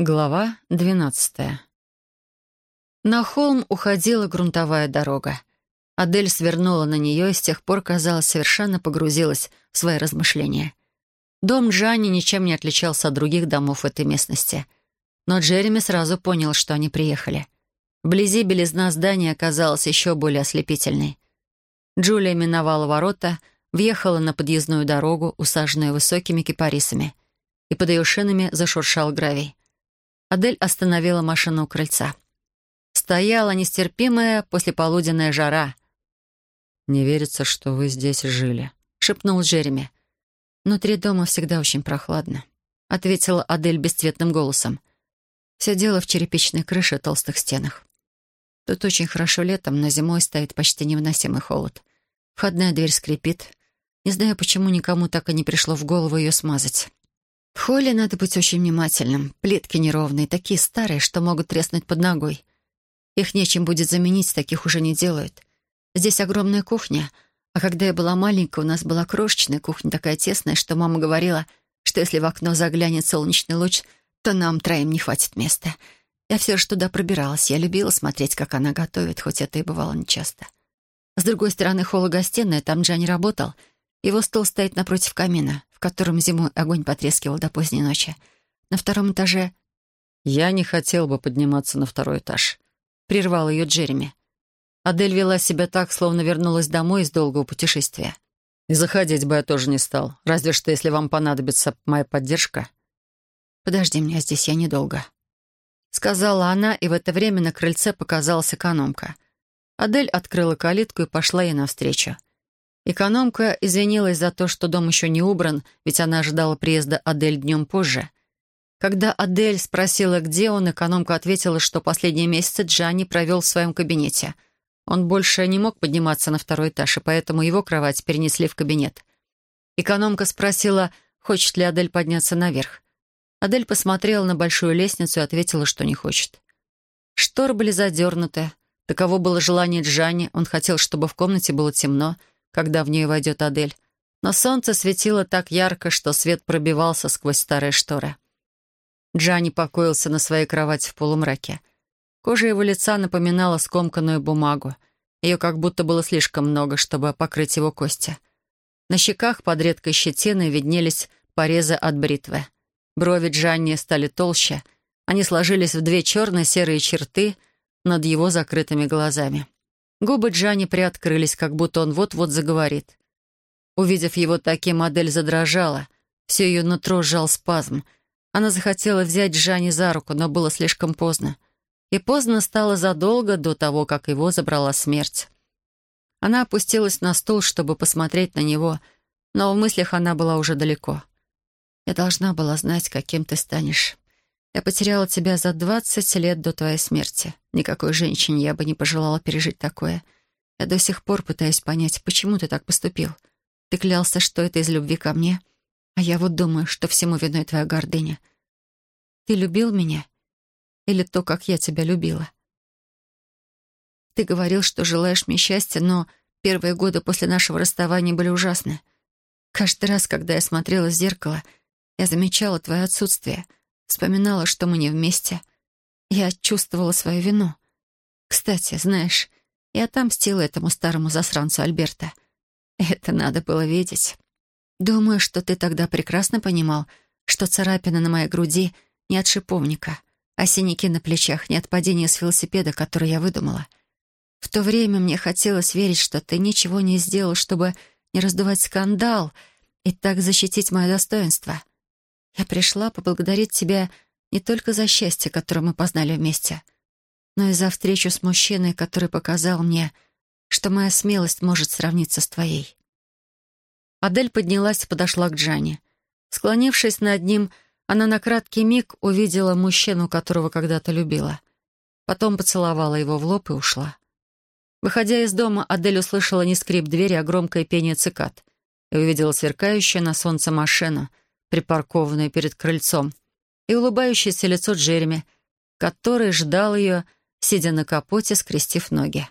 Глава двенадцатая. На холм уходила грунтовая дорога. Адель свернула на нее и с тех пор, казалось, совершенно погрузилась в свои размышления. Дом Джанни ничем не отличался от других домов этой местности. Но Джереми сразу понял, что они приехали. Вблизи белизна здания оказалась еще более ослепительной. Джулия миновала ворота, въехала на подъездную дорогу, усаженную высокими кипарисами, и под ее шинами зашуршал гравий. Адель остановила машину у крыльца. Стояла нестерпимая послеполуденная жара. «Не верится, что вы здесь жили», — шепнул Джереми. «Внутри дома всегда очень прохладно», — ответила Адель бесцветным голосом. «Все дело в черепичной крыше и толстых стенах. Тут очень хорошо летом, но зимой стоит почти невыносимый холод. Входная дверь скрипит. Не знаю, почему никому так и не пришло в голову ее смазать». В холле надо быть очень внимательным. Плитки неровные, такие старые, что могут треснуть под ногой. Их нечем будет заменить, таких уже не делают. Здесь огромная кухня, а когда я была маленькая, у нас была крошечная кухня, такая тесная, что мама говорила, что если в окно заглянет солнечный луч, то нам троим не хватит места. Я все же туда пробиралась. Я любила смотреть, как она готовит, хоть это и бывало нечасто. С другой стороны холла гостиная, там Джанни работал. Его стол стоит напротив камина в котором зимой огонь потрескивал до поздней ночи. На втором этаже... «Я не хотел бы подниматься на второй этаж», — прервал ее Джереми. Адель вела себя так, словно вернулась домой из долгого путешествия. «И заходить бы я тоже не стал, разве что если вам понадобится моя поддержка». «Подожди меня здесь, я недолго», — сказала она, и в это время на крыльце показалась экономка. Адель открыла калитку и пошла ей навстречу. Экономка извинилась за то, что дом еще не убран, ведь она ожидала приезда Адель днем позже. Когда Адель спросила, где он, экономка ответила, что последние месяцы Джанни провел в своем кабинете. Он больше не мог подниматься на второй этаж, и поэтому его кровать перенесли в кабинет. Экономка спросила, хочет ли Адель подняться наверх. Адель посмотрела на большую лестницу и ответила, что не хочет. Шторы были задернуты. Таково было желание Джанни. Он хотел, чтобы в комнате было темно — когда в нее войдет Адель. Но солнце светило так ярко, что свет пробивался сквозь старые шторы. Джанни покоился на своей кровати в полумраке. Кожа его лица напоминала скомканную бумагу. Ее как будто было слишком много, чтобы покрыть его кости. На щеках под редкой щетиной виднелись порезы от бритвы. Брови Джанни стали толще. Они сложились в две черно-серые черты над его закрытыми глазами. Губы Джани приоткрылись, как будто он вот-вот заговорит. Увидев его таким, модель задрожала. Все ее нутро сжал спазм. Она захотела взять Джани за руку, но было слишком поздно. И поздно стало задолго до того, как его забрала смерть. Она опустилась на стул, чтобы посмотреть на него, но в мыслях она была уже далеко. «Я должна была знать, каким ты станешь. Я потеряла тебя за двадцать лет до твоей смерти. Никакой женщине я бы не пожелала пережить такое. Я до сих пор пытаюсь понять, почему ты так поступил. Ты клялся, что это из любви ко мне, а я вот думаю, что всему виной твоя гордыня. Ты любил меня? Или то, как я тебя любила? Ты говорил, что желаешь мне счастья, но первые годы после нашего расставания были ужасны. Каждый раз, когда я смотрела в зеркало, я замечала твое отсутствие — Вспоминала, что мы не вместе. Я чувствовала свою вину. Кстати, знаешь, я отомстила этому старому засранцу Альберта. Это надо было видеть. Думаю, что ты тогда прекрасно понимал, что царапина на моей груди не от шиповника, а синяки на плечах не от падения с велосипеда, который я выдумала. В то время мне хотелось верить, что ты ничего не сделал, чтобы не раздувать скандал и так защитить мое достоинство. Я пришла поблагодарить тебя не только за счастье, которое мы познали вместе, но и за встречу с мужчиной, который показал мне, что моя смелость может сравниться с твоей». Адель поднялась и подошла к Джане. Склонившись над ним, она на краткий миг увидела мужчину, которого когда-то любила. Потом поцеловала его в лоб и ушла. Выходя из дома, Адель услышала не скрип двери, а громкое пение цикад и увидела сверкающую на солнце машину — припаркованную перед крыльцом, и улыбающееся лицо Джереми, который ждал ее, сидя на капоте, скрестив ноги.